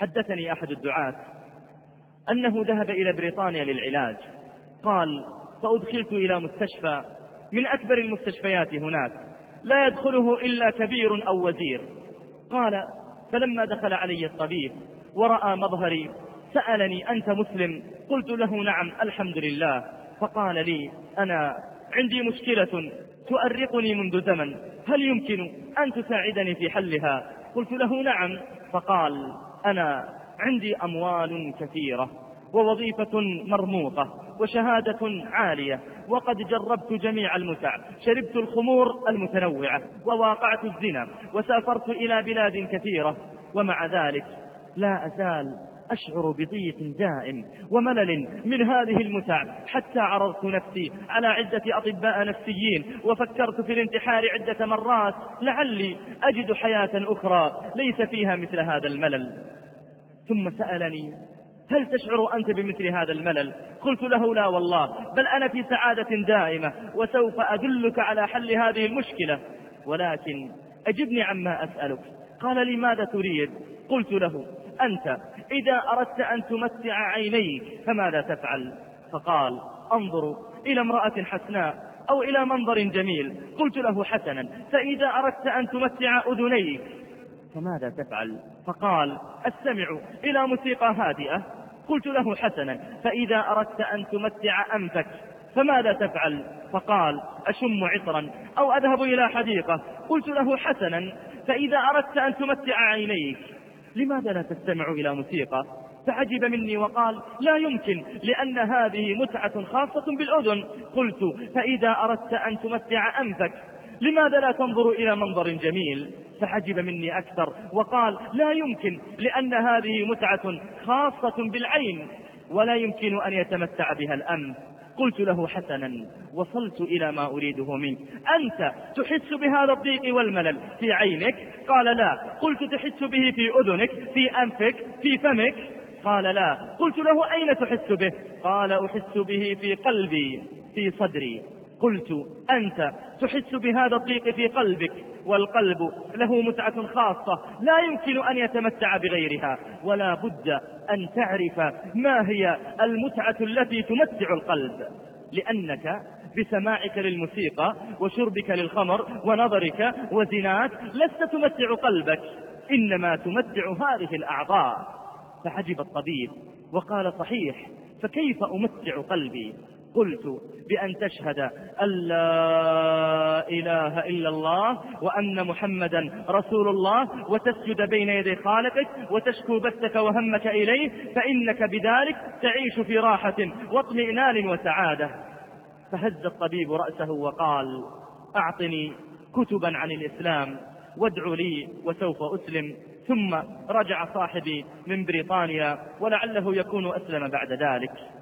حدثني أحد الدعاة أنه ذهب إلى بريطانيا للعلاج. قال فأدخلت إلى مستشفى. من أكبر المستشفيات هناك. لا يدخله إلا كبير أو وزير. قال فلما دخل علي الطبيب ورأى مظهري سألني أنت مسلم؟ قلت له نعم الحمد لله. فقال لي أنا عندي مشكلة تؤرقني منذ زمن. هل يمكن أن تساعدني في حلها؟ قلت له نعم. فقال أنا عندي أموال كثيرة ووظيفة مرموقة وشهادة عالية وقد جربت جميع المتع. شربت الخمور المتنوعة وواقعت الزنا وسافرت إلى بلاد كثيرة. ومع ذلك لا أزال أشعر بضيق دائم وملل من هذه المتع حتى عرضت نفسي على عدة أطباء نفسيين وفكرت في الانتحار عدة مرات لعلي أجد حياة أخرى ليس فيها مثل هذا الملل. ثم سألني هل تشعر أنت بمثل هذا الملل؟ قلت له لا والله بل أنا في سعادة دائمة وسوف أدلك على حل هذه المشكلة. ولكن أجبني عما أسألك. قال لي ماذا تريد؟ قلت له أنت إذا أردت أن تمتع عينيك فماذا تفعل؟ فقال أنظر إلى امرأة حسناء أو إلى منظر جميل. قلت له حسنا فإذا أردت أن تمتع أذنيك فماذا تفعل؟ فقال أستمع إلى موسيقى هادئة. قلت له حسنا فإذا أردت أن تمتع أنفك فماذا تفعل؟ فقال أشم عطرا أو أذهب إلى حديقة. قلت له حسنا فإذا أردت أن تمتع عينيك لماذا لا تستمع إلى موسيقى؟ فعجب مني وقال لا يمكن لأن هذه متعة خاصة بالأذن. قلت فإذا أردت أن تمتع أنفك لماذا لا تنظر إلى منظر جميل؟ فعجب مني أكثر وقال لا يمكن لأن هذه متعة خاصة بالعين ولا يمكن أن يتمتع بها الأنف. قلت له حسنا وصلت إلى ما أريده منك. أنت تحس بهذا الضيق والملل في عينك؟ قال لا. قلت تحس به في أذنك في أنفك في فمك؟ قال لا. قلت له أين تحس به؟ قال أحس به في قلبي في صدري. قلت أنت تحس بهذا الضيق في قلبك. والقلب له متعة خاصة لا يمكن أن يتمتع بغيرها ولا بد أن تعرف ما هي المتعة التي تمتع القلب. لأنك بسماعك للموسيقى وشربك للخمر ونظرك وزناك لست تمتع قلبك إنما تمتع هذه الأعضاء. فعجب الطبيب وقال صحيح فكيف أمتع قلبي؟ قلت بأن تشهد أن لا إله إلا الله وأن محمدا رسول الله وتسجد بين يدي خالقك وتشكو بثك وهمك إليه فإنك بذلك تعيش في راحة واطمئنان وسعادة. فهز الطبيب رأسه وقال أعطني كتبا عن الإسلام وادع لي وسوف أسلم. ثم رجع صاحبي من بريطانيا ولعله يكون أسلم بعد ذلك.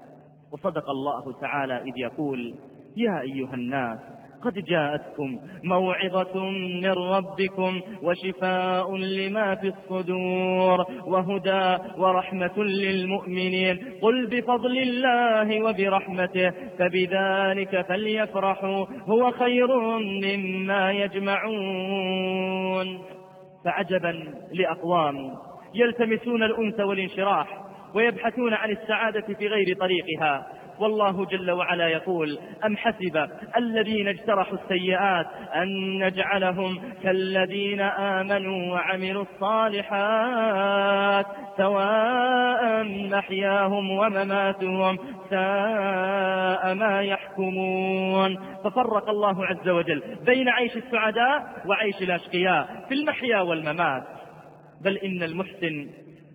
وصدق الله تعالى إذ يقول يا أيها الناس قد جاءتكم موعظة من ربكم وشفاء لما في الصدور وهدى ورحمة للمؤمنين. قل بفضل الله وبرحمته فبذلك فليفرحوا هو خير مما يجمعون. فعجبا لأقوام يلتمسون الأنس والانشراح ويبحثون عن السعادة في غير طريقها. والله جل وعلا يقول أم حسب الذين اجترحوا السيئات أن نجعلهم كالذين آمنوا وعملوا الصالحات سواء محياهم ومماتهم ساء ما يحكمون. ففرق الله عز وجل بين عيش السعداء وعيش الأشقياء في المحيا والممات. بل إن المحسن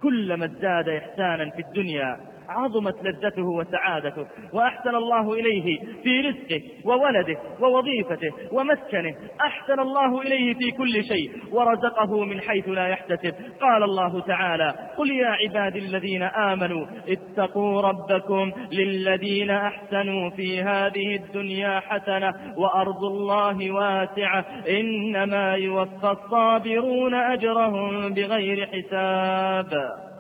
كلما ازداد إحسانا في الدنيا عظمت لذته وسعادته وأحسن الله إليه في رزقه وولده ووظيفته ومسكنه أحسن الله إليه في كل شيء ورزقه من حيث لا يحتسب. قال الله تعالى قل يا عبادي الذين آمنوا اتقوا ربكم للذين أحسنوا في هذه الدنيا حسنة وأرض الله واسعة إنما يوفى الصابرون أجرهم بغير حساب.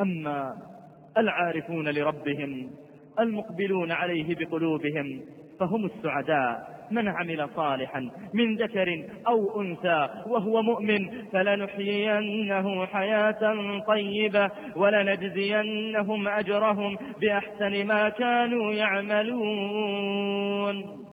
أما العارفون لربهم المقبلون عليه بقلوبهم فهم السعداء. من عمل صالحا من ذكر أو أنثى وهو مؤمن فلنحيينه حياة طيبة ولنجزينهم أجرهم بأحسن ما كانوا يعملون.